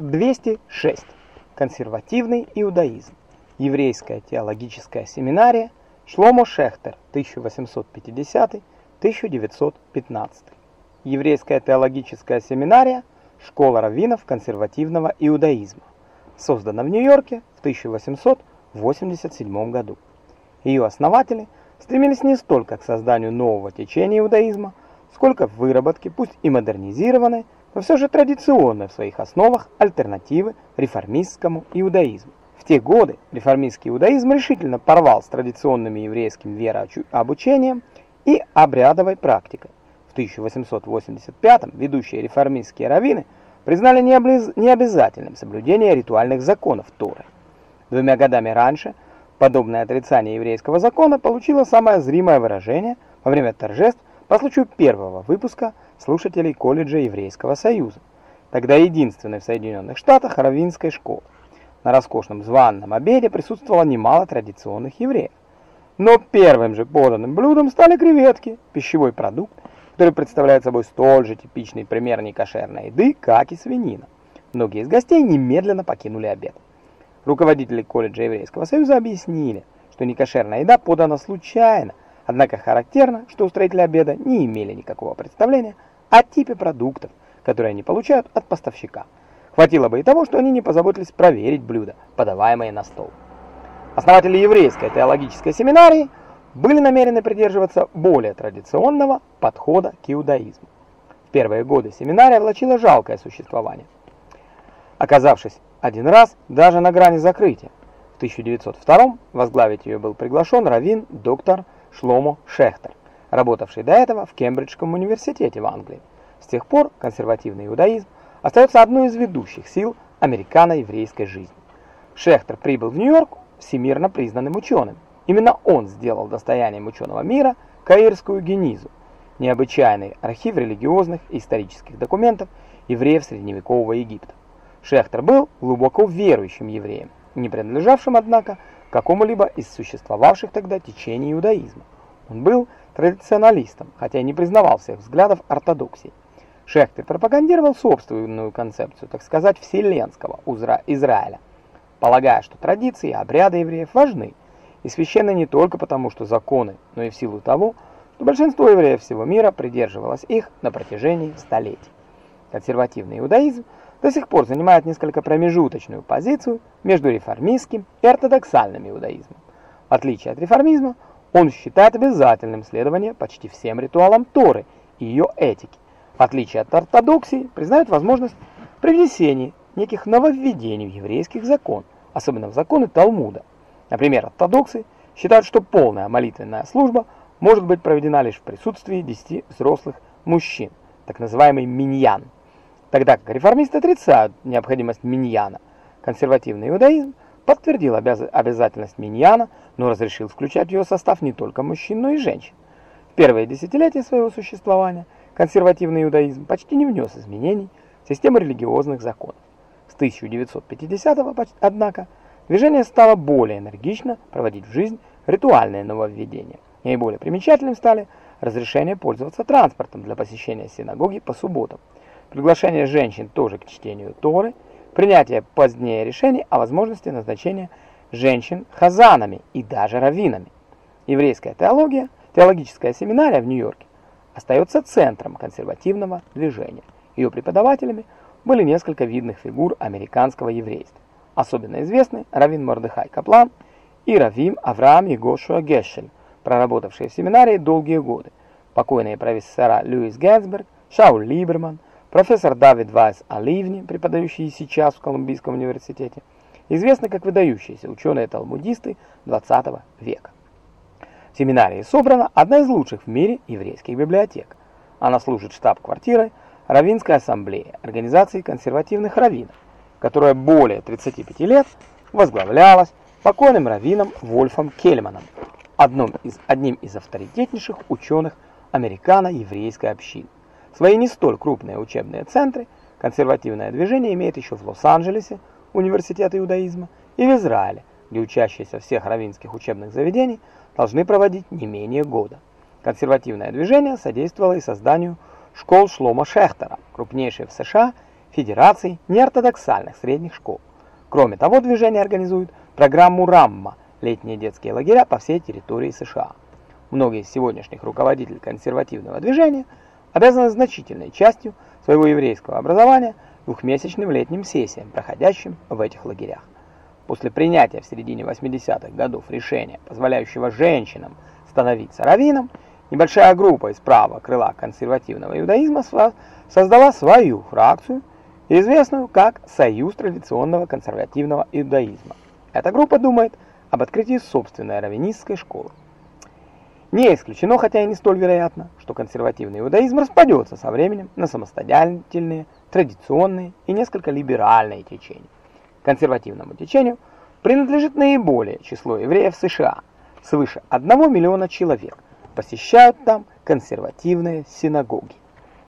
206. Консервативный иудаизм. Еврейская теологическая семинария. Шломо Шехтер, 1850-1915. Еврейская теологическая семинария. Школа раввинов консервативного иудаизма. Создана в Нью-Йорке в 1887 году. Ее основатели стремились не столько к созданию нового течения иудаизма, сколько в выработке, пусть и модернизированной, но все же традиционной в своих основах альтернативы реформистскому иудаизму. В те годы реформистский иудаизм решительно порвал с традиционными еврейским верообучением и обрядовой практикой. В 1885 ведущие реформистские раввины признали необязательным соблюдение ритуальных законов Торы. Двумя годами раньше подобное отрицание еврейского закона получило самое зримое выражение во время торжеств по случаю первого выпуска слушателей колледжа Еврейского Союза, тогда единственной в Соединенных Штатах раввинской школы. На роскошном званном обеде присутствовало немало традиционных евреев. Но первым же поданным блюдом стали креветки, пищевой продукт, который представляет собой столь же типичный пример некошерной еды, как и свинина. Многие из гостей немедленно покинули обед. Руководители колледжа Еврейского Союза объяснили, что некошерная еда подана случайно, Однако характерно, что устроители обеда не имели никакого представления о типе продуктов, которые они получают от поставщика. Хватило бы и того, что они не позаботились проверить блюда, подаваемые на стол. Основатели еврейской теологической семинарии были намерены придерживаться более традиционного подхода к иудаизму. В первые годы семинария влачила жалкое существование, оказавшись один раз даже на грани закрытия. В 1902 возглавить ее был приглашен раввин доктор Шломо Шехтер, работавший до этого в Кембриджском университете в Англии. С тех пор консервативный иудаизм остается одной из ведущих сил американо-еврейской жизни. Шехтер прибыл в Нью-Йорк всемирно признанным ученым. Именно он сделал достоянием ученого мира Каирскую генизу, необычайный архив религиозных и исторических документов евреев средневекового Египта. Шехтер был глубоко верующим евреем, не принадлежавшим, однако, какому-либо из существовавших тогда течений иудаизма. Он был традиционалистом, хотя и не признавал всех взглядов ортодоксии. Шехтер пропагандировал собственную концепцию, так сказать, вселенского Израиля, полагая, что традиции и обряды евреев важны и священны не только потому, что законы, но и в силу того, что большинство евреев всего мира придерживалось их на протяжении столетий. Консервативный иудаизм – до сих пор занимает несколько промежуточную позицию между реформистским и ортодоксальным иудаизмом. В отличие от реформизма, он считает обязательным следование почти всем ритуалам Торы и ее этики. В отличие от ортодоксии, признает возможность привнесения неких нововведений в еврейских закон, особенно в законы Талмуда. Например, ортодоксы считают, что полная молитвенная служба может быть проведена лишь в присутствии 10 взрослых мужчин, так называемый миньян. Тогда как реформисты отрицают необходимость миньяна. Консервативный иудаизм подтвердил обяз обязательность миньяна, но разрешил включать в его состав не только мужчин, но и женщин. В первые десятилетия своего существования консервативный иудаизм почти не внес изменений в систему религиозных законов. С 1950-го, однако, движение стало более энергично проводить в жизнь ритуальные нововведения. Наиболее примечательным стали разрешение пользоваться транспортом для посещения синагоги по субботам, приглашение женщин тоже к чтению Торы, принятие позднее решений о возможности назначения женщин хазанами и даже раввинами. Еврейская теология, теологическая семинария в Нью-Йорке остается центром консервативного движения. Ее преподавателями были несколько видных фигур американского еврейства. Особенно известны раввин Мордехай Каплан и раввин Авраам Егошуа Гешель, проработавшие в семинарии долгие годы, покойные профессора Льюис Генсберг, Шауль Либерман, Профессор Давид Вайс Оливни, преподающий сейчас в Колумбийском университете, известны как выдающиеся ученые-талмудисты 20 века. В семинарии собрана одна из лучших в мире еврейских библиотек. Она служит штаб-квартирой Равинской ассамблеи, организации консервативных раввинов, которая более 35 лет возглавлялась покойным раввином Вольфом Кельманом, одним из, одним из авторитетнейших ученых американо-еврейской общины. Свои не столь крупные учебные центры консервативное движение имеет еще в Лос-Анджелесе, университет иудаизма, и в Израиле, где учащиеся всех раввинских учебных заведений должны проводить не менее года. Консервативное движение содействовало и созданию школ Шлома Шехтера, крупнейшей в США Федерации неортодоксальных средних школ. Кроме того, движение организует программу «Рамма» – летние детские лагеря по всей территории США. Многие из сегодняшних руководителей консервативного движения обязаны значительной частью своего еврейского образования двухмесячным летним сессиям, проходящим в этих лагерях. После принятия в середине 80-х годов решения, позволяющего женщинам становиться раввином, небольшая группа из правого крыла консервативного иудаизма создала свою фракцию – известную как Союз традиционного консервативного иудаизма. Эта группа думает об открытии собственной раввинистской школы. Не исключено, хотя и не столь вероятно, что консервативный иудаизм распадется со временем на самостоятельные, традиционные и несколько либеральные течения. Консервативному течению принадлежит наиболее число евреев в США. Свыше 1 миллиона человек посещают там консервативные синагоги.